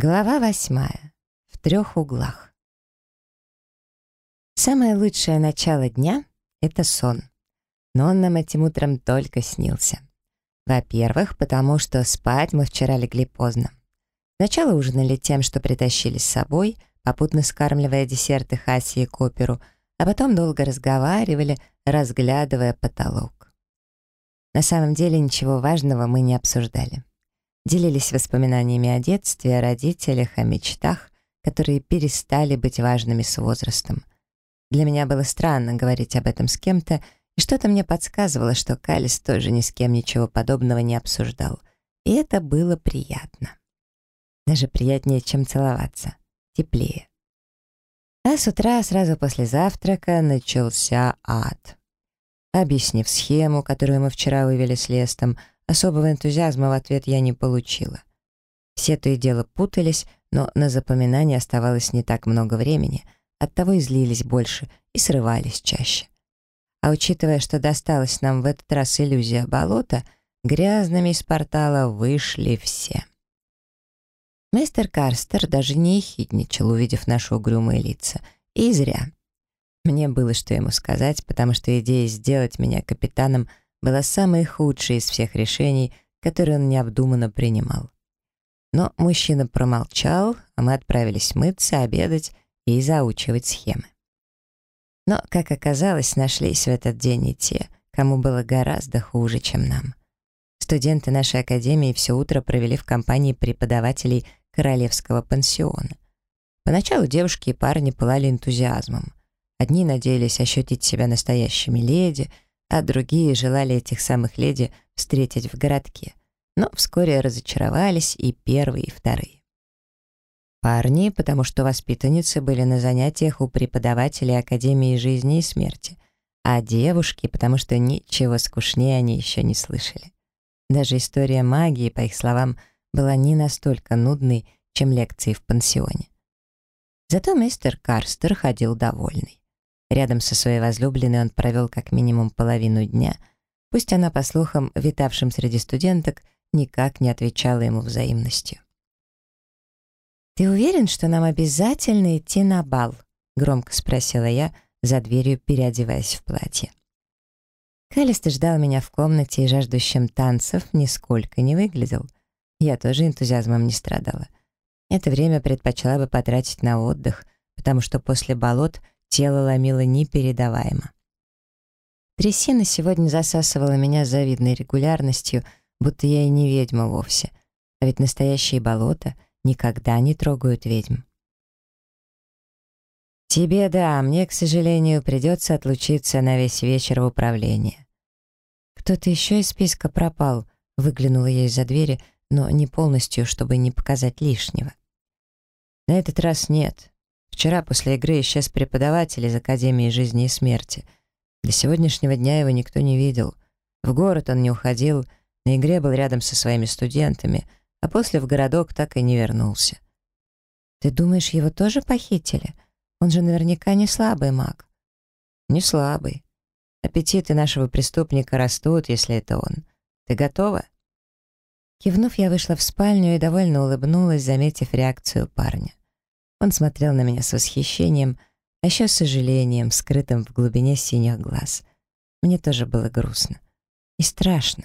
Глава восьмая. В трех углах. Самое лучшее начало дня — это сон. Но он нам этим утром только снился. Во-первых, потому что спать мы вчера легли поздно. Сначала ужинали тем, что притащили с собой, попутно скармливая десерты Хаси и Коперу, а потом долго разговаривали, разглядывая потолок. На самом деле ничего важного мы не обсуждали делились воспоминаниями о детстве, о родителях, о мечтах, которые перестали быть важными с возрастом. Для меня было странно говорить об этом с кем-то, и что-то мне подсказывало, что Калис тоже ни с кем ничего подобного не обсуждал. И это было приятно. Даже приятнее, чем целоваться. Теплее. А с утра, сразу после завтрака, начался ад. Объяснив схему, которую мы вчера вывели с Лестом, Особого энтузиазма в ответ я не получила. Все то и дело путались, но на запоминание оставалось не так много времени, оттого и злились больше и срывались чаще. А учитывая, что досталась нам в этот раз иллюзия болота, грязными из портала вышли все. Мистер Карстер даже не ехидничал, увидев наши угрюмые лица. И зря. Мне было что ему сказать, потому что идея сделать меня капитаном — была самой худшей из всех решений, которые он необдуманно принимал. Но мужчина промолчал, а мы отправились мыться, обедать и заучивать схемы. Но, как оказалось, нашлись в этот день и те, кому было гораздо хуже, чем нам. Студенты нашей академии все утро провели в компании преподавателей королевского пансиона. Поначалу девушки и парни пылали энтузиазмом. Одни надеялись ощутить себя настоящими леди — а другие желали этих самых леди встретить в городке, но вскоре разочаровались и первые, и вторые. Парни, потому что воспитанницы были на занятиях у преподавателей Академии жизни и смерти, а девушки, потому что ничего скучнее они еще не слышали. Даже история магии, по их словам, была не настолько нудной, чем лекции в пансионе. Зато мистер Карстер ходил довольный. Рядом со своей возлюбленной он провел как минимум половину дня. Пусть она, по слухам, витавшим среди студенток, никак не отвечала ему взаимностью. «Ты уверен, что нам обязательно идти на бал?» — громко спросила я, за дверью переодеваясь в платье. Калист ждал меня в комнате и жаждущим танцев нисколько не выглядел. Я тоже энтузиазмом не страдала. Это время предпочла бы потратить на отдых, потому что после болот Тело ломило непередаваемо. Трясина сегодня засасывала меня с завидной регулярностью, будто я и не ведьма вовсе. А ведь настоящие болота никогда не трогают ведьм. «Тебе да, мне, к сожалению, придется отлучиться на весь вечер в управлении». «Кто-то еще из списка пропал», — выглянула я из-за двери, но не полностью, чтобы не показать лишнего. «На этот раз нет. Вчера после игры исчез преподаватель из Академии жизни и смерти. До сегодняшнего дня его никто не видел. В город он не уходил, на игре был рядом со своими студентами, а после в городок так и не вернулся. «Ты думаешь, его тоже похитили? Он же наверняка не слабый маг». «Не слабый. Аппетиты нашего преступника растут, если это он. Ты готова?» Кивнув, я вышла в спальню и довольно улыбнулась, заметив реакцию парня. Он смотрел на меня с восхищением, а еще с сожалением, скрытым в глубине синих глаз. Мне тоже было грустно и страшно,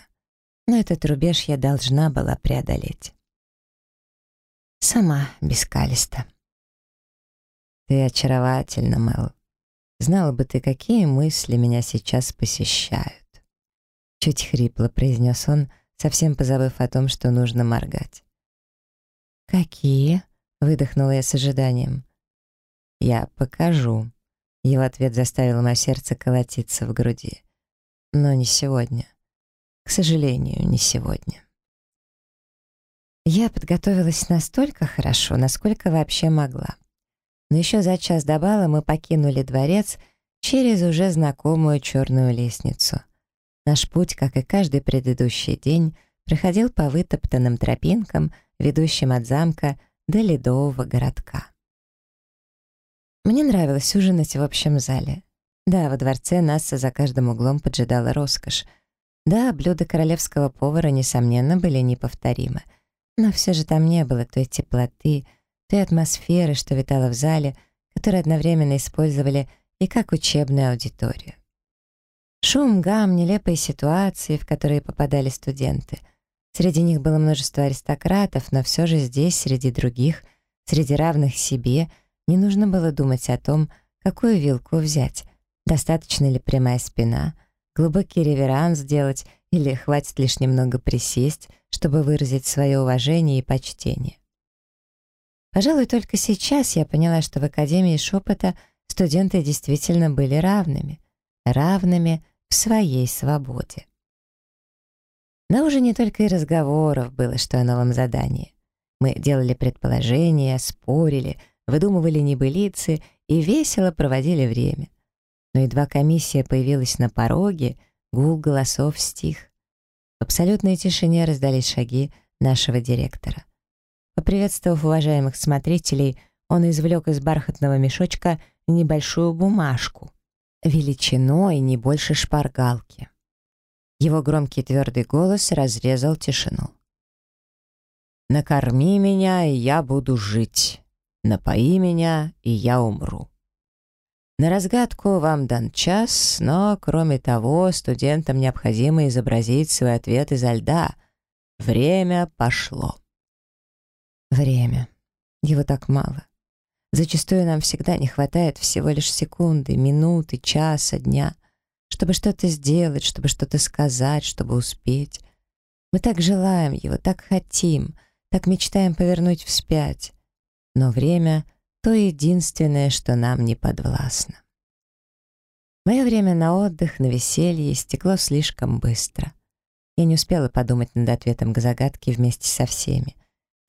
но этот рубеж я должна была преодолеть. Сама, бескалиста. Ты очаровательна, Мэл. Знала бы ты, какие мысли меня сейчас посещают. Чуть хрипло произнес он, совсем позабыв о том, что нужно моргать. «Какие?» Выдохнула я с ожиданием. «Я покажу». Его ответ заставил мое сердце колотиться в груди. Но не сегодня. К сожалению, не сегодня. Я подготовилась настолько хорошо, насколько вообще могла. Но еще за час до бала мы покинули дворец через уже знакомую черную лестницу. Наш путь, как и каждый предыдущий день, проходил по вытоптанным тропинкам, ведущим от замка до ледового городка. Мне нравилось ужинать в общем зале. Да, во дворце нас за каждым углом поджидала роскошь. Да, блюда королевского повара, несомненно, были неповторимы. Но все же там не было той теплоты, той атмосферы, что витала в зале, которую одновременно использовали и как учебную аудиторию. Шум, гам, нелепые ситуации, в которые попадали студенты. Среди них было множество аристократов, но все же здесь, среди других, среди равных себе, не нужно было думать о том, какую вилку взять, достаточно ли прямая спина, глубокий реверанс сделать или хватит лишь немного присесть, чтобы выразить свое уважение и почтение. Пожалуй, только сейчас я поняла, что в Академии шепота студенты действительно были равными. Равными в своей свободе. Но уже не только и разговоров было, что о новом задании. Мы делали предположения, спорили, выдумывали небылицы и весело проводили время. Но едва комиссия появилась на пороге, гул голосов стих. В абсолютной тишине раздались шаги нашего директора. Поприветствовав уважаемых смотрителей, он извлек из бархатного мешочка небольшую бумажку, величиной не больше шпаргалки. Его громкий твердый голос разрезал тишину. «Накорми меня, и я буду жить. Напои меня, и я умру». На разгадку вам дан час, но, кроме того, студентам необходимо изобразить свой ответ изо льда. Время пошло. Время. Его так мало. Зачастую нам всегда не хватает всего лишь секунды, минуты, часа, дня, чтобы что-то сделать, чтобы что-то сказать, чтобы успеть. Мы так желаем его, так хотим, так мечтаем повернуть вспять. Но время — то единственное, что нам не подвластно. Мое время на отдых, на веселье истекло слишком быстро. Я не успела подумать над ответом к загадке вместе со всеми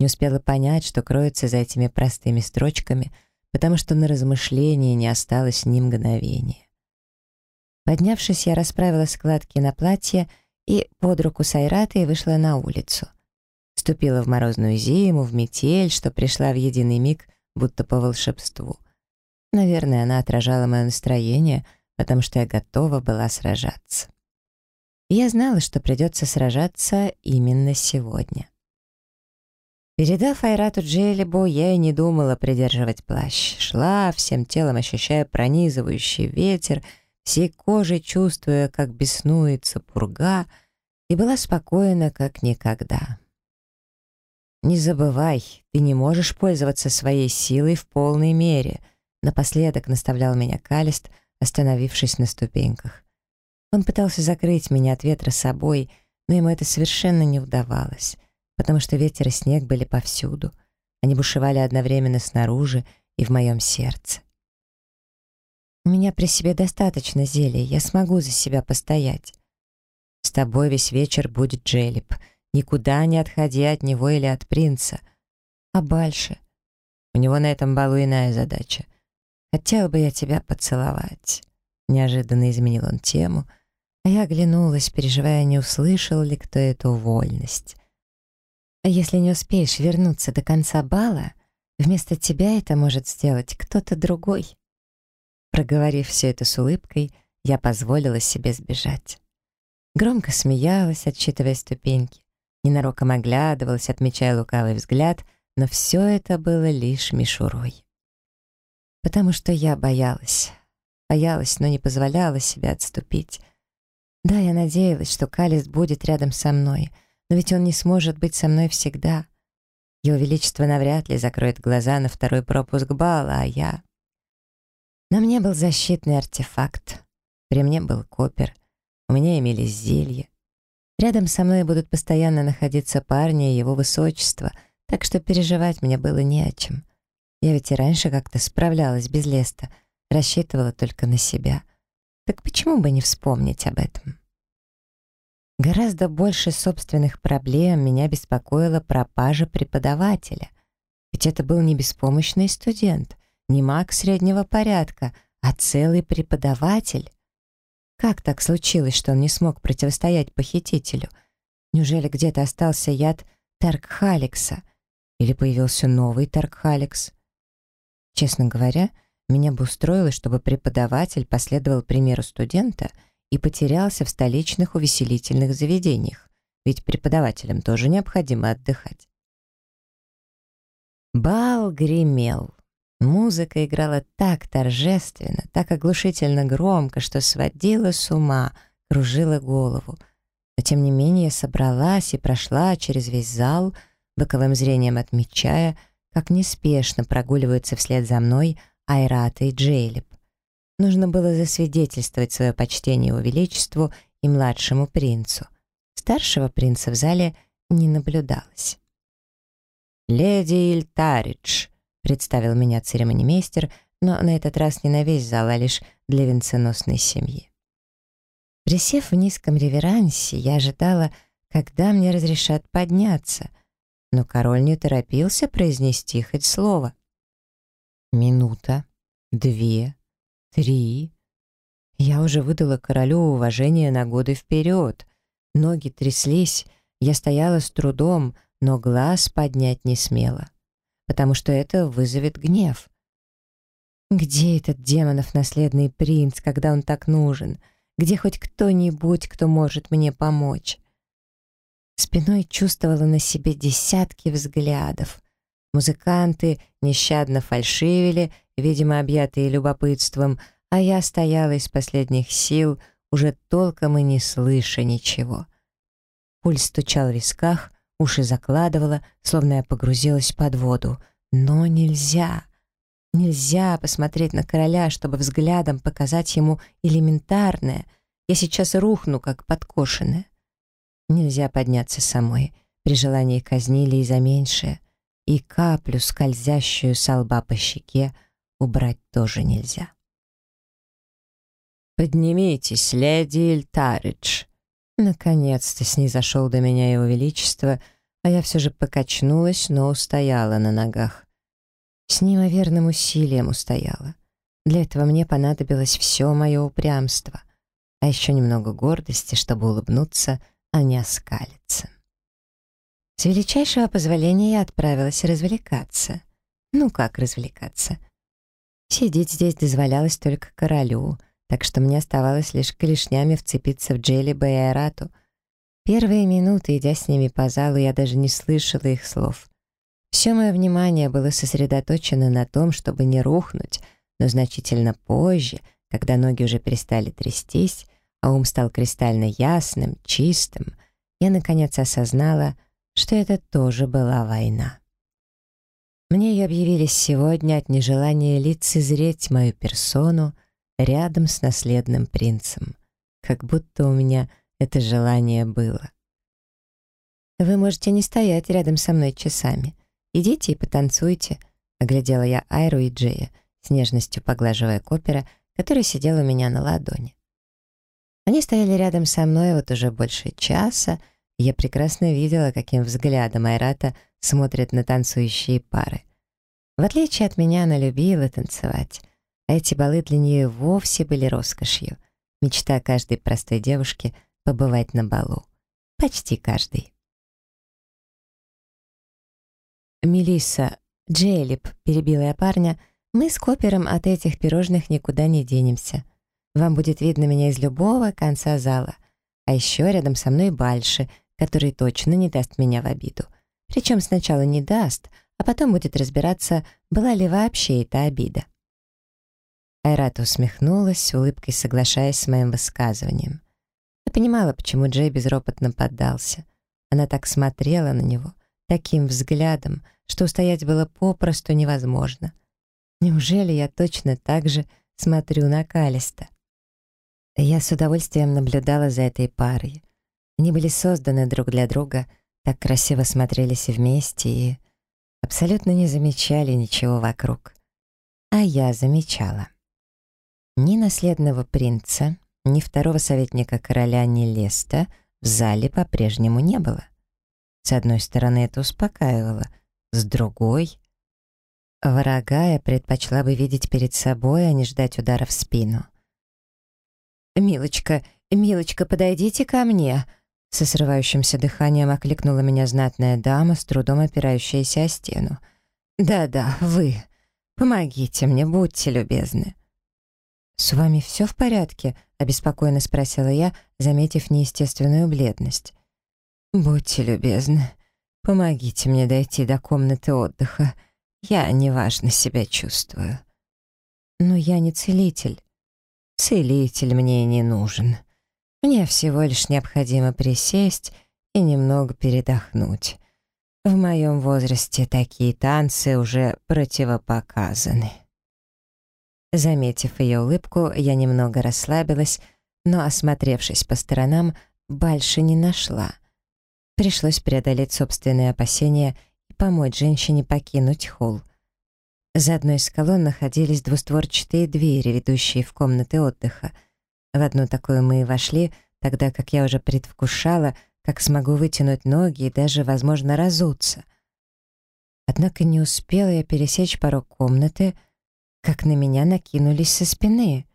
не успела понять, что кроется за этими простыми строчками, потому что на размышление не осталось ни мгновения. Поднявшись, я расправила складки на платье и под руку с Айратой вышла на улицу. Вступила в морозную зиму, в метель, что пришла в единый миг, будто по волшебству. Наверное, она отражала мое настроение, потому что я готова была сражаться. Я знала, что придется сражаться именно сегодня. Передав Айрату Джейлибу, я и не думала придерживать плащ. Шла, всем телом ощущая пронизывающий ветер, всей кожей чувствуя, как беснуется пурга, и была спокойна, как никогда. «Не забывай, ты не можешь пользоваться своей силой в полной мере», напоследок наставлял меня Калист, остановившись на ступеньках. Он пытался закрыть меня от ветра собой, но ему это совершенно не удавалось потому что ветер и снег были повсюду. Они бушевали одновременно снаружи и в моем сердце. «У меня при себе достаточно зелий, я смогу за себя постоять». «С тобой весь вечер будет Джелип. Никуда не отходи от него или от принца. А Бальше? У него на этом балу иная задача. Хотел бы я тебя поцеловать». Неожиданно изменил он тему, а я оглянулась, переживая, не услышал ли кто эту вольность. А если не успеешь вернуться до конца бала, вместо тебя это может сделать кто-то другой. Проговорив все это с улыбкой, я позволила себе сбежать. Громко смеялась, отсчитывая ступеньки, ненароком оглядывалась, отмечая лукавый взгляд, но все это было лишь мишурой. Потому что я боялась. Боялась, но не позволяла себе отступить. Да, я надеялась, что Калис будет рядом со мной — но ведь он не сможет быть со мной всегда. Его Величество навряд ли закроет глаза на второй пропуск бала, а я... На мне был защитный артефакт. При мне был копер. У меня имелись зелья. Рядом со мной будут постоянно находиться парни и его высочество, так что переживать мне было не о чем. Я ведь и раньше как-то справлялась без леста, рассчитывала только на себя. Так почему бы не вспомнить об этом? Гораздо больше собственных проблем меня беспокоила пропажа преподавателя. Ведь это был не беспомощный студент, не маг среднего порядка, а целый преподаватель. Как так случилось, что он не смог противостоять похитителю? Неужели где-то остался яд Таркхаликса? Или появился новый Таркхаликс? Честно говоря, меня бы устроило, чтобы преподаватель последовал примеру студента — и потерялся в столичных увеселительных заведениях, ведь преподавателям тоже необходимо отдыхать. Бал гремел. Музыка играла так торжественно, так оглушительно громко, что сводила с ума, кружила голову. Но тем не менее собралась и прошла через весь зал, боковым зрением отмечая, как неспешно прогуливаются вслед за мной Айрата и Джейлип. Нужно было засвидетельствовать свое почтение его величеству и младшему принцу. Старшего принца в зале не наблюдалось. «Леди Ильтаридж», — представил меня церемонимейстер, но на этот раз не на весь зал, а лишь для венценосной семьи. Присев в низком реверансе, я ожидала, когда мне разрешат подняться, но король не торопился произнести хоть слово. Минута, две, три. Я уже выдала королю уважение на годы вперед. Ноги тряслись, я стояла с трудом, но глаз поднять не смела, потому что это вызовет гнев. Где этот демонов наследный принц, когда он так нужен? Где хоть кто-нибудь, кто может мне помочь? Спиной чувствовала на себе десятки взглядов. Музыканты нещадно фальшивили, видимо, объятые любопытством, а я стояла из последних сил, уже толком и не слыша ничего. Пульс стучал в висках, уши закладывала, словно я погрузилась под воду. Но нельзя. Нельзя посмотреть на короля, чтобы взглядом показать ему элементарное. Я сейчас рухну, как подкошенная. Нельзя подняться самой. При желании казнили и за меньшее. И каплю, скользящую со лба по щеке, убрать тоже нельзя. «Поднимитесь, леди Ильтаридж!» Наконец-то снизошел до меня его величество, а я все же покачнулась, но устояла на ногах. С неимоверным усилием устояла. Для этого мне понадобилось все мое упрямство, а еще немного гордости, чтобы улыбнуться, а не оскалиться. С величайшего позволения я отправилась развлекаться. Ну как развлекаться? Сидеть здесь дозволялось только королю — так что мне оставалось лишь клешнями вцепиться в Джеллиба и Айрату. Первые минуты, идя с ними по залу, я даже не слышала их слов. Все мое внимание было сосредоточено на том, чтобы не рухнуть, но значительно позже, когда ноги уже перестали трястись, а ум стал кристально ясным, чистым, я наконец осознала, что это тоже была война. Мне ее объявили сегодня от нежелания лицезреть мою персону, рядом с наследным принцем. Как будто у меня это желание было. «Вы можете не стоять рядом со мной часами. Идите и потанцуйте», — оглядела я Айру и Джея, с нежностью поглаживая Копера, который сидел у меня на ладони. Они стояли рядом со мной вот уже больше часа, и я прекрасно видела, каким взглядом Айрата смотрит на танцующие пары. В отличие от меня, она любила танцевать — эти балы для нее вовсе были роскошью. Мечта каждой простой девушки — побывать на балу. Почти каждый. Мелисса, Джейлип, перебила я парня, мы с Копером от этих пирожных никуда не денемся. Вам будет видно меня из любого конца зала. А еще рядом со мной Бальши, который точно не даст меня в обиду. Причем сначала не даст, а потом будет разбираться, была ли вообще эта обида. Айрата усмехнулась, улыбкой соглашаясь с моим высказыванием. Я понимала, почему Джей безропотно поддался. Она так смотрела на него, таким взглядом, что устоять было попросту невозможно. Неужели я точно так же смотрю на Калиста? Я с удовольствием наблюдала за этой парой. Они были созданы друг для друга, так красиво смотрелись вместе и абсолютно не замечали ничего вокруг. А я замечала. Ни наследного принца, ни второго советника короля, ни Леста в зале по-прежнему не было. С одной стороны, это успокаивало, с другой... Врага я предпочла бы видеть перед собой, а не ждать удара в спину. «Милочка, Милочка, подойдите ко мне!» Со срывающимся дыханием окликнула меня знатная дама, с трудом опирающаяся о стену. «Да-да, вы. Помогите мне, будьте любезны». «С вами все в порядке?» — обеспокоенно спросила я, заметив неестественную бледность. «Будьте любезны, помогите мне дойти до комнаты отдыха. Я неважно себя чувствую. Но я не целитель. Целитель мне не нужен. Мне всего лишь необходимо присесть и немного передохнуть. В моем возрасте такие танцы уже противопоказаны. Заметив ее улыбку, я немного расслабилась, но, осмотревшись по сторонам, больше не нашла. Пришлось преодолеть собственные опасения и помочь женщине покинуть холл. За одной из колонн находились двустворчатые двери, ведущие в комнаты отдыха. В одну такую мы и вошли, тогда как я уже предвкушала, как смогу вытянуть ноги и даже, возможно, разуться. Однако не успела я пересечь порог комнаты, как на меня накинулись со спины.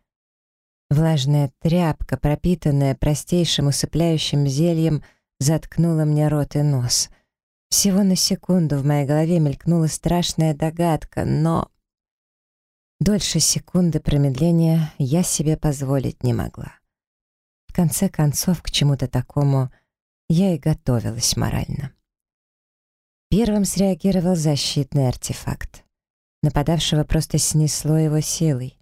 Влажная тряпка, пропитанная простейшим усыпляющим зельем, заткнула мне рот и нос. Всего на секунду в моей голове мелькнула страшная догадка, но... Дольше секунды промедления я себе позволить не могла. В конце концов, к чему-то такому я и готовилась морально. Первым среагировал защитный артефакт. Нападавшего просто снесло его силой.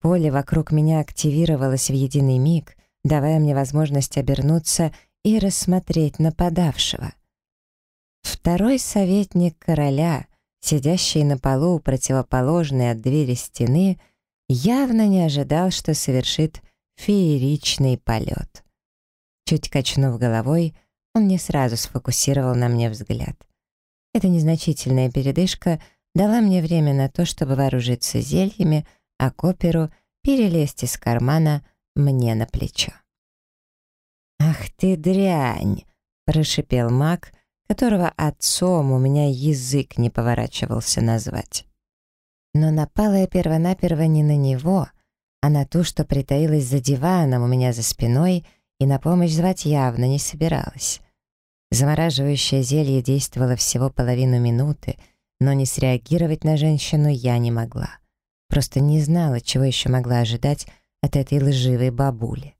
Поле вокруг меня активировалось в единый миг, давая мне возможность обернуться и рассмотреть нападавшего. Второй советник короля, сидящий на полу противоположной от двери стены, явно не ожидал, что совершит фееричный полет. Чуть качнув головой, он не сразу сфокусировал на мне взгляд. Эта незначительная передышка дала мне время на то, чтобы вооружиться зельями, а Коперу перелезть из кармана мне на плечо. «Ах ты дрянь!» — прошипел маг, которого отцом у меня язык не поворачивался назвать. Но напала я первонаперво не на него, а на ту, что притаилась за диваном у меня за спиной — и на помощь звать явно не собиралась. Замораживающее зелье действовало всего половину минуты, но не среагировать на женщину я не могла. Просто не знала, чего еще могла ожидать от этой лживой бабули.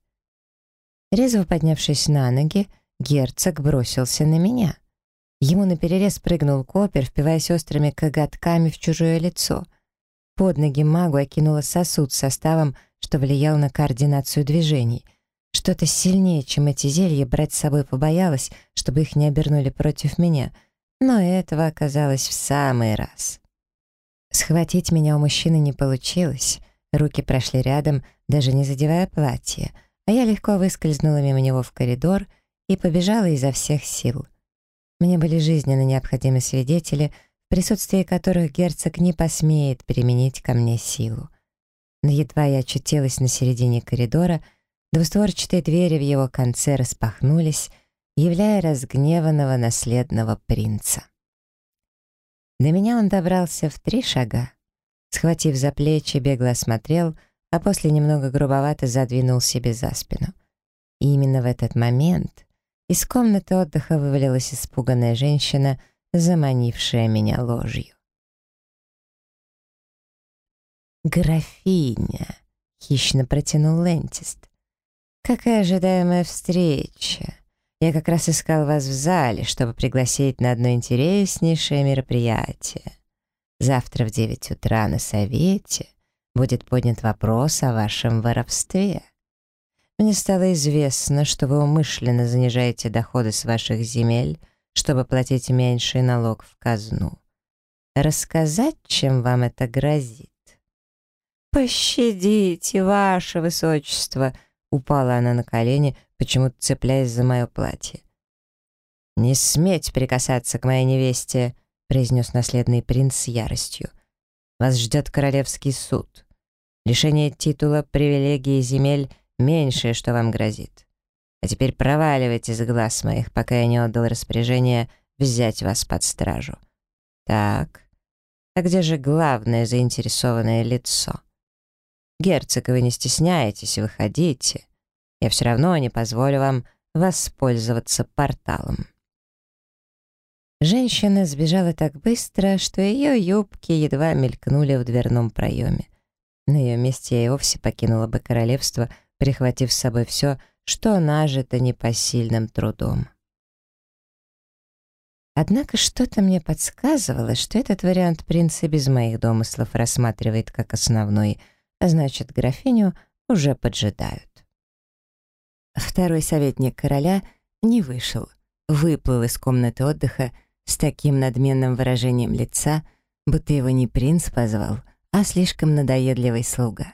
Резво поднявшись на ноги, герцог бросился на меня. Ему наперерез прыгнул копер, впиваясь острыми коготками в чужое лицо. Под ноги магу окинула сосуд с составом, что влиял на координацию движений. Что-то сильнее, чем эти зелья, брать с собой побоялась, чтобы их не обернули против меня, но этого оказалось в самый раз. Схватить меня у мужчины не получилось, руки прошли рядом, даже не задевая платье, а я легко выскользнула мимо него в коридор и побежала изо всех сил. Мне были жизненно необходимы свидетели, в присутствии которых герцог не посмеет применить ко мне силу. Но едва я очутилась на середине коридора — Двустворчатые двери в его конце распахнулись, являя разгневанного наследного принца. До меня он добрался в три шага. Схватив за плечи, бегло осмотрел, а после немного грубовато задвинул себе за спину. И именно в этот момент из комнаты отдыха вывалилась испуганная женщина, заманившая меня ложью. «Графиня!» — хищно протянул Лентист. «Какая ожидаемая встреча! Я как раз искал вас в зале, чтобы пригласить на одно интереснейшее мероприятие. Завтра в девять утра на совете будет поднят вопрос о вашем воровстве. Мне стало известно, что вы умышленно занижаете доходы с ваших земель, чтобы платить меньший налог в казну. Рассказать, чем вам это грозит?» «Пощадите, ваше высочество!» Упала она на колени, почему-то цепляясь за мое платье. «Не сметь прикасаться к моей невесте», — произнес наследный принц с яростью. «Вас ждет королевский суд. Лишение титула, привилегий и земель — меньшее, что вам грозит. А теперь проваливайте с глаз моих, пока я не отдал распоряжение взять вас под стражу. Так, а где же главное заинтересованное лицо?» Герцог, вы не стесняйтесь, выходите. Я все равно не позволю вам воспользоваться порталом». Женщина сбежала так быстро, что ее юбки едва мелькнули в дверном проеме. На ее месте я и вовсе покинула бы королевство, прихватив с собой все, что нажито непосильным трудом. Однако что-то мне подсказывало, что этот вариант принца без моих домыслов рассматривает как основной, а значит, графиню уже поджидают. Второй советник короля не вышел, выплыл из комнаты отдыха с таким надменным выражением лица, будто его не принц позвал, а слишком надоедливый слуга.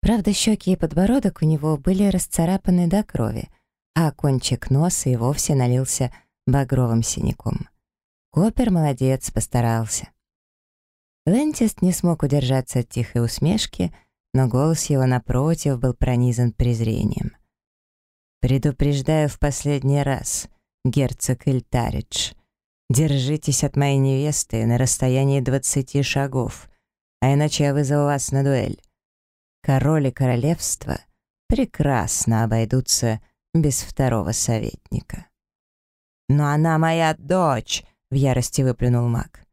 Правда, щеки и подбородок у него были расцарапаны до крови, а кончик носа и вовсе налился багровым синяком. Копер молодец, постарался. Лентист не смог удержаться от тихой усмешки, но голос его, напротив, был пронизан презрением. «Предупреждаю в последний раз, герцог Ильтаридж, держитесь от моей невесты на расстоянии двадцати шагов, а иначе я вызову вас на дуэль. Король и королевство прекрасно обойдутся без второго советника». «Но она моя дочь!» — в ярости выплюнул маг.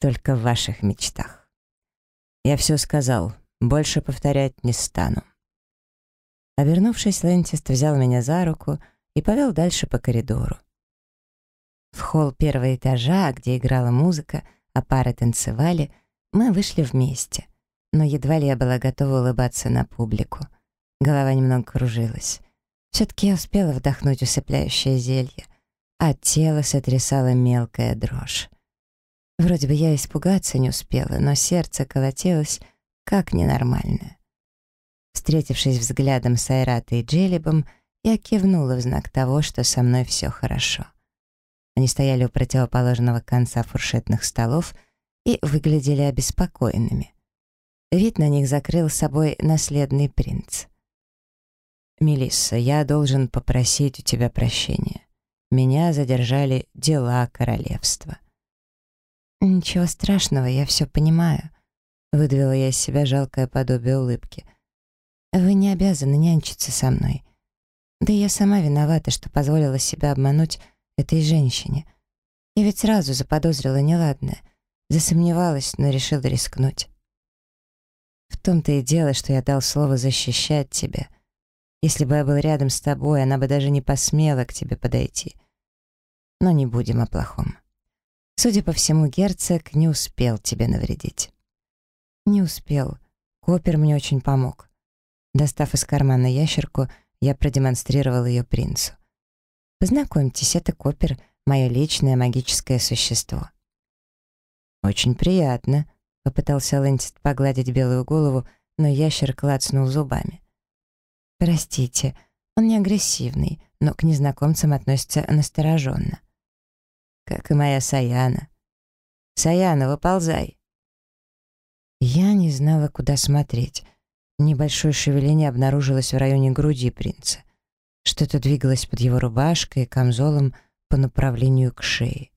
«Только в ваших мечтах. Я все сказал, больше повторять не стану». Обернувшись, Лентист взял меня за руку и повел дальше по коридору. В холл первого этажа, где играла музыка, а пары танцевали, мы вышли вместе. Но едва ли я была готова улыбаться на публику. Голова немного кружилась. Все-таки я успела вдохнуть усыпляющее зелье — а тело сотрясало мелкая дрожь. Вроде бы я испугаться не успела, но сердце колотилось как ненормальное. Встретившись взглядом с Айратой и Джелебом, я кивнула в знак того, что со мной все хорошо. Они стояли у противоположного конца фуршетных столов и выглядели обеспокоенными. Вид на них закрыл собой наследный принц. «Мелисса, я должен попросить у тебя прощения. Меня задержали дела королевства. «Ничего страшного, я все понимаю», — выдавила я из себя жалкое подобие улыбки. «Вы не обязаны нянчиться со мной. Да я сама виновата, что позволила себя обмануть этой женщине. Я ведь сразу заподозрила неладное, засомневалась, но решила рискнуть. В том-то и дело, что я дал слово защищать тебя. Если бы я был рядом с тобой, она бы даже не посмела к тебе подойти. Но не будем о плохом. Судя по всему, герцог не успел тебе навредить. Не успел. Копер мне очень помог. Достав из кармана ящерку, я продемонстрировал ее принцу. Познакомьтесь, это Копер, мое личное магическое существо. Очень приятно, попытался Лэнтит погладить белую голову, но ящер клацнул зубами. Простите, он не агрессивный, но к незнакомцам относится настороженно. Как и моя Саяна. Саяна, выползай. Я не знала, куда смотреть. Небольшое шевеление обнаружилось в районе груди принца. Что-то двигалось под его рубашкой и камзолом по направлению к шее.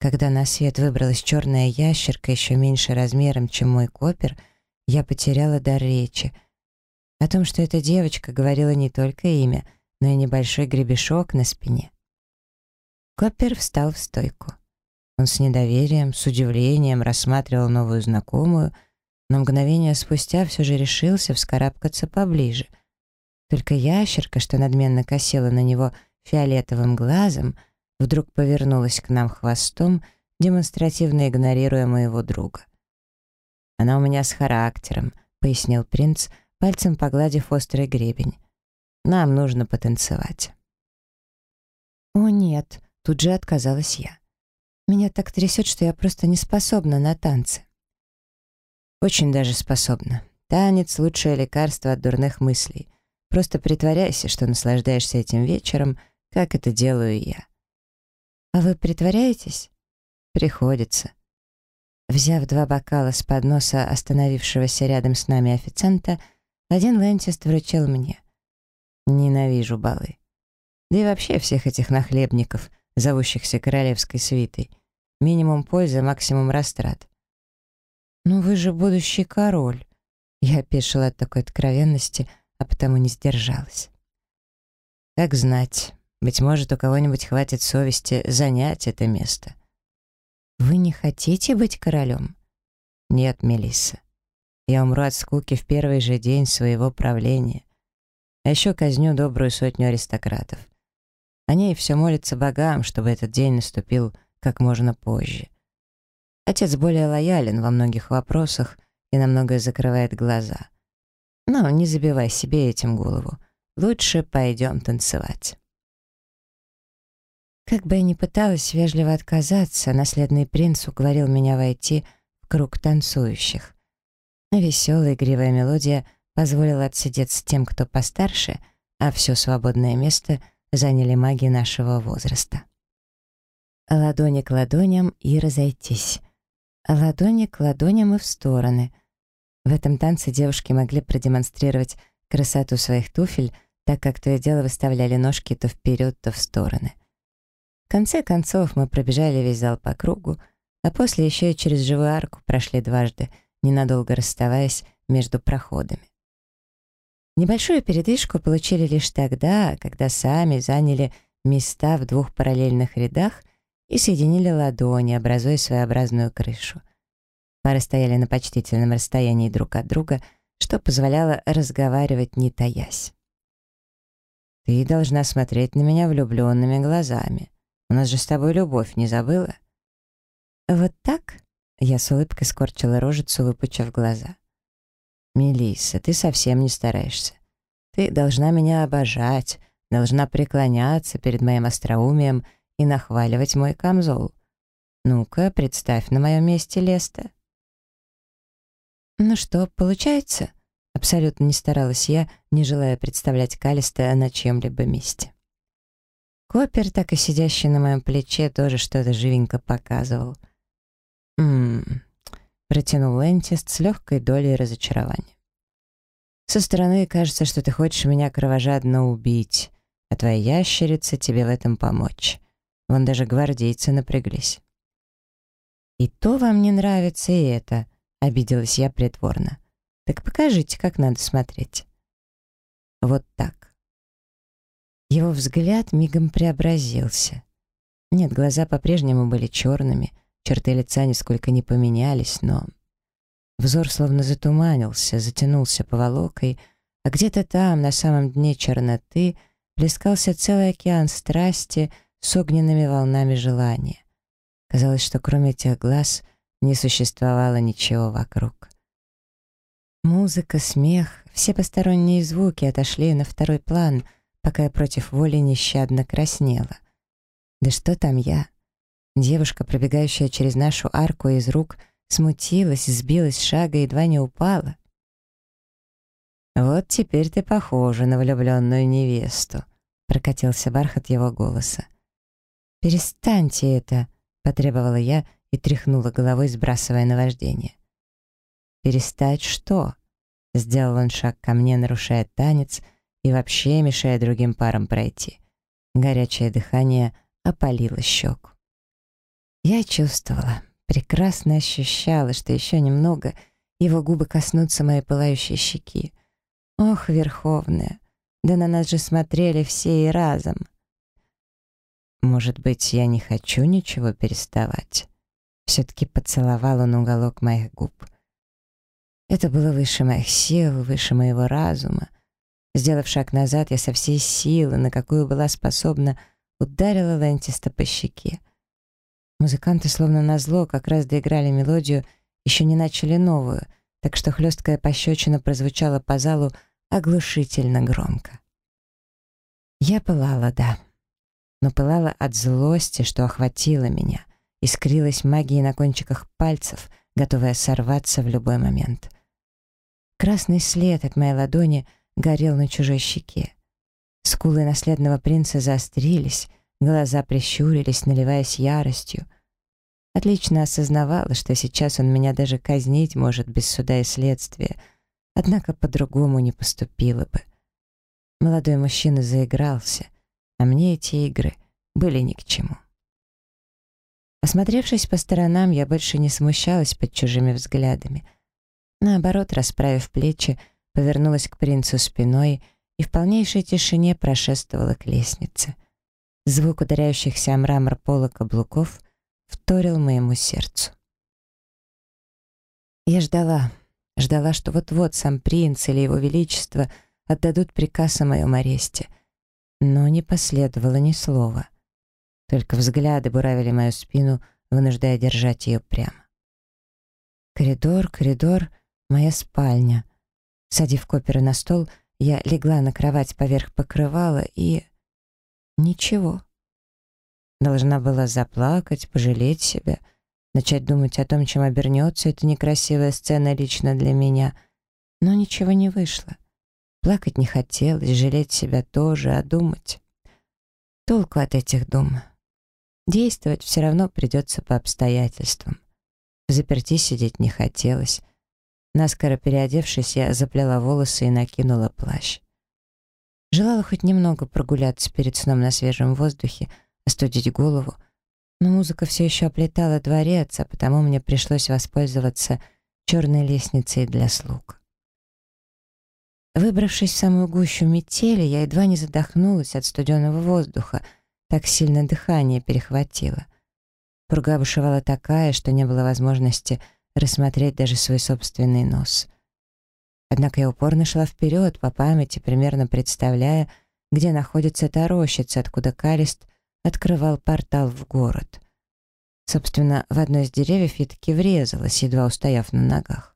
Когда на свет выбралась черная ящерка, еще меньше размером, чем мой копер, я потеряла дар речи — о том, что эта девочка говорила не только имя, но и небольшой гребешок на спине. Коппер встал в стойку. Он с недоверием, с удивлением рассматривал новую знакомую, но мгновение спустя все же решился вскарабкаться поближе. Только ящерка, что надменно косила на него фиолетовым глазом, вдруг повернулась к нам хвостом, демонстративно игнорируя моего друга. «Она у меня с характером», — пояснил принц, — пальцем погладив острый гребень. «Нам нужно потанцевать». «О, нет», — тут же отказалась я. «Меня так трясет, что я просто не способна на танцы». «Очень даже способна. Танец — лучшее лекарство от дурных мыслей. Просто притворяйся, что наслаждаешься этим вечером, как это делаю я». «А вы притворяетесь?» «Приходится». Взяв два бокала с подноса остановившегося рядом с нами официанта, один Лэнчест вручил мне. Ненавижу балы. Да и вообще всех этих нахлебников, зовущихся королевской свитой. Минимум пользы, максимум растрат. «Ну вы же будущий король!» Я опешила от такой откровенности, а потому не сдержалась. «Как знать, быть может, у кого-нибудь хватит совести занять это место». «Вы не хотите быть королем?» «Нет, Мелисса. Я умру от скуки в первый же день своего правления. А еще казню добрую сотню аристократов. Они все молятся богам, чтобы этот день наступил как можно позже. Отец более лоялен во многих вопросах и на многое закрывает глаза. Но не забивай себе этим голову. Лучше пойдем танцевать. Как бы я ни пыталась вежливо отказаться, наследный принц уговорил меня войти в круг танцующих. Веселая игривая мелодия позволила отсидеться тем, кто постарше, а все свободное место заняли маги нашего возраста. Ладони к ладоням и разойтись. Ладони к ладоням и в стороны. В этом танце девушки могли продемонстрировать красоту своих туфель, так как то и дело выставляли ножки то вперед, то в стороны. В конце концов мы пробежали весь зал по кругу, а после еще и через живую арку прошли дважды, ненадолго расставаясь между проходами. Небольшую передышку получили лишь тогда, когда сами заняли места в двух параллельных рядах и соединили ладони, образуя своеобразную крышу. Пары стояли на почтительном расстоянии друг от друга, что позволяло разговаривать, не таясь. «Ты должна смотреть на меня влюбленными глазами. У нас же с тобой любовь, не забыла?» «Вот так?» — я с улыбкой скорчила рожицу, выпучив глаза. «Мелисса, ты совсем не стараешься. Ты должна меня обожать, должна преклоняться перед моим остроумием и нахваливать мой камзол. Ну-ка, представь на моем месте Леста». «Ну что, получается?» Абсолютно не старалась я, не желая представлять Калиста на чьем-либо месте. Копер, так и сидящий на моем плече, тоже что-то живенько показывал. «М-м-м», протянул Лентист с легкой долей разочарования. «Со стороны кажется, что ты хочешь меня кровожадно убить, а твоя ящерица тебе в этом помочь. Вон даже гвардейцы напряглись». «И то вам не нравится, и это», — обиделась я притворно. «Так покажите, как надо смотреть». Вот так. Его взгляд мигом преобразился. Нет, глаза по-прежнему были черными, черты лица нисколько не поменялись, но... Взор словно затуманился, затянулся поволокой, а где-то там, на самом дне черноты, плескался целый океан страсти с огненными волнами желания. Казалось, что кроме этих глаз не существовало ничего вокруг. Музыка, смех, все посторонние звуки отошли на второй план — пока я против воли нещадно краснела. Да что там я? Девушка, пробегающая через нашу арку из рук, смутилась, сбилась шага и едва не упала. «Вот теперь ты похожа на влюбленную невесту», — прокатился бархат его голоса. «Перестаньте это», — потребовала я и тряхнула головой, сбрасывая наваждение. «Перестать что?» — сделал он шаг ко мне, нарушая танец — и вообще мешая другим парам пройти. Горячее дыхание опалило щеку. Я чувствовала, прекрасно ощущала, что еще немного его губы коснутся моей пылающей щеки. Ох, Верховная, да на нас же смотрели все и разом. Может быть, я не хочу ничего переставать? Все-таки поцеловал он уголок моих губ. Это было выше моих сил, выше моего разума. Сделав шаг назад, я со всей силы, на какую была способна, ударила Лентиста по щеке. Музыканты, словно назло, как раз доиграли мелодию, еще не начали новую, так что хлесткая пощечина прозвучала по залу оглушительно громко. Я пылала, да, но пылала от злости, что охватило меня, искрилась магией на кончиках пальцев, готовая сорваться в любой момент. Красный след от моей ладони — горел на чужой щеке. Скулы наследного принца заострились, глаза прищурились, наливаясь яростью. Отлично осознавала, что сейчас он меня даже казнить может без суда и следствия, однако по-другому не поступила бы. Молодой мужчина заигрался, а мне эти игры были ни к чему. Осмотревшись по сторонам, я больше не смущалась под чужими взглядами. Наоборот, расправив плечи, повернулась к принцу спиной и в полнейшей тишине прошествовала к лестнице. Звук ударяющихся о мрамор пола каблуков вторил моему сердцу. Я ждала, ждала, что вот-вот сам принц или его величество отдадут приказ о моем аресте. Но не последовало ни слова. Только взгляды буравили мою спину, вынуждая держать ее прямо. Коридор, коридор, моя спальня. Садив коперы на стол, я легла на кровать поверх покрывала и... Ничего. Должна была заплакать, пожалеть себя, начать думать о том, чем обернется эта некрасивая сцена лично для меня. Но ничего не вышло. Плакать не хотелось, жалеть себя тоже, а думать... Толку от этих дум. Действовать все равно придется по обстоятельствам. В заперти сидеть не хотелось. Наскоро переодевшись, я заплела волосы и накинула плащ. Желала хоть немного прогуляться перед сном на свежем воздухе, остудить голову, но музыка все еще оплетала дворец, а потому мне пришлось воспользоваться черной лестницей для слуг. Выбравшись в самую гущу метели, я едва не задохнулась от студеного воздуха, так сильно дыхание перехватило. Пурга бушевала такая, что не было возможности рассмотреть даже свой собственный нос. Однако я упорно шла вперед, по памяти, примерно представляя, где находится та рощица, откуда Калист открывал портал в город. Собственно, в одно из деревьев я таки врезалась, едва устояв на ногах.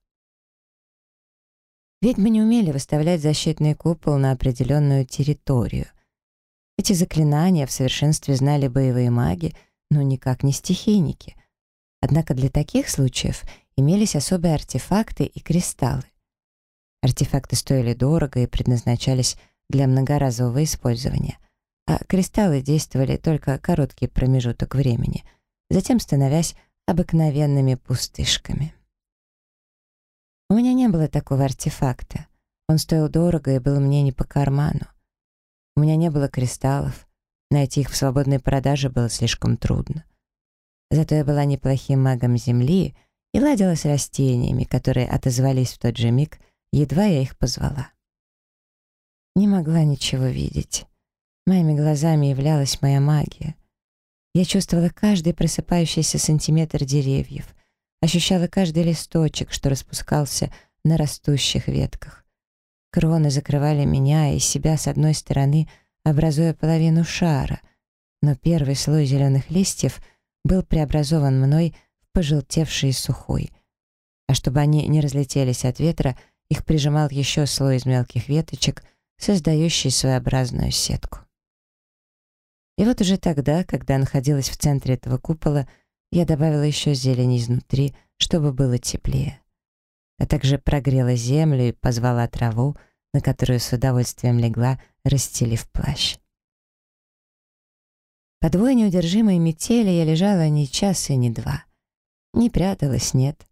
Ведьмы не умели выставлять защитный купол на определенную территорию. Эти заклинания в совершенстве знали боевые маги, но никак не стихийники. Однако для таких случаев имелись особые артефакты и кристаллы. Артефакты стоили дорого и предназначались для многоразового использования, а кристаллы действовали только короткий промежуток времени, затем становясь обыкновенными пустышками. У меня не было такого артефакта. Он стоил дорого и был мне не по карману. У меня не было кристаллов. Найти их в свободной продаже было слишком трудно. Зато я была неплохим магом Земли и ладила с растениями, которые отозвались в тот же миг, едва я их позвала. Не могла ничего видеть. Моими глазами являлась моя магия. Я чувствовала каждый просыпающийся сантиметр деревьев, ощущала каждый листочек, что распускался на растущих ветках. Кроны закрывали меня и себя с одной стороны, образуя половину шара, но первый слой зеленых листьев был преобразован мной в пожелтевший сухой. А чтобы они не разлетелись от ветра, их прижимал еще слой из мелких веточек, создающий своеобразную сетку. И вот уже тогда, когда находилась в центре этого купола, я добавила еще зелень изнутри, чтобы было теплее. А также прогрела землю и позвала траву, на которую с удовольствием легла, расстелив плащ. Под вой неудержимой метели я лежала ни час и ни два. Не пряталась, нет.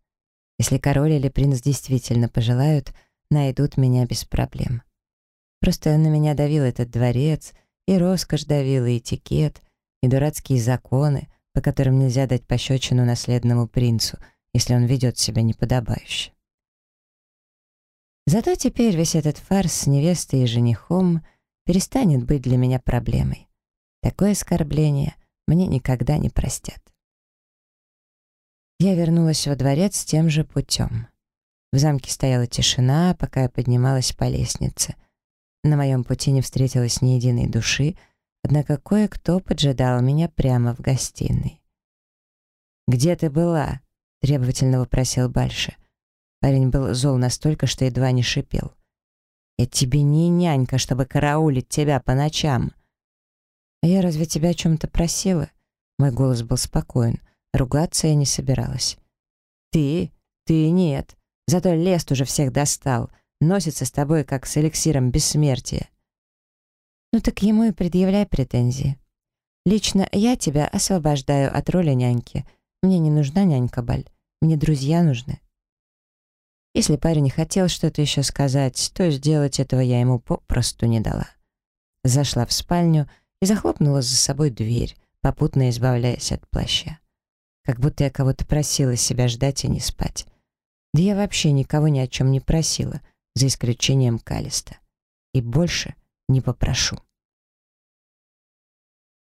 Если король или принц действительно пожелают, найдут меня без проблем. Просто на меня давил этот дворец, и роскошь давила, и этикет, и дурацкие законы, по которым нельзя дать пощечину наследному принцу, если он ведет себя неподобающе. Зато теперь весь этот фарс с невестой и женихом перестанет быть для меня проблемой. Такое оскорбление мне никогда не простят. Я вернулась во дворец тем же путем. В замке стояла тишина, пока я поднималась по лестнице. На моем пути не встретилось ни единой души, однако кое-кто поджидал меня прямо в гостиной. «Где ты была?» — требовательно вопросил Бальше. Парень был зол настолько, что едва не шипел. «Я тебе не нянька, чтобы караулить тебя по ночам». «А я разве тебя о чем-то просила?» Мой голос был спокоен. Ругаться я не собиралась. «Ты? Ты нет. Зато Лест уже всех достал. Носится с тобой, как с эликсиром бессмертия». «Ну так ему и предъявляй претензии. Лично я тебя освобождаю от роли няньки. Мне не нужна нянька, Баль. Мне друзья нужны». Если парень хотел что-то еще сказать, то сделать этого я ему попросту не дала. Зашла в спальню и захлопнула за собой дверь, попутно избавляясь от плаща. Как будто я кого-то просила себя ждать и не спать. Да я вообще никого ни о чем не просила, за исключением Калиста. И больше не попрошу.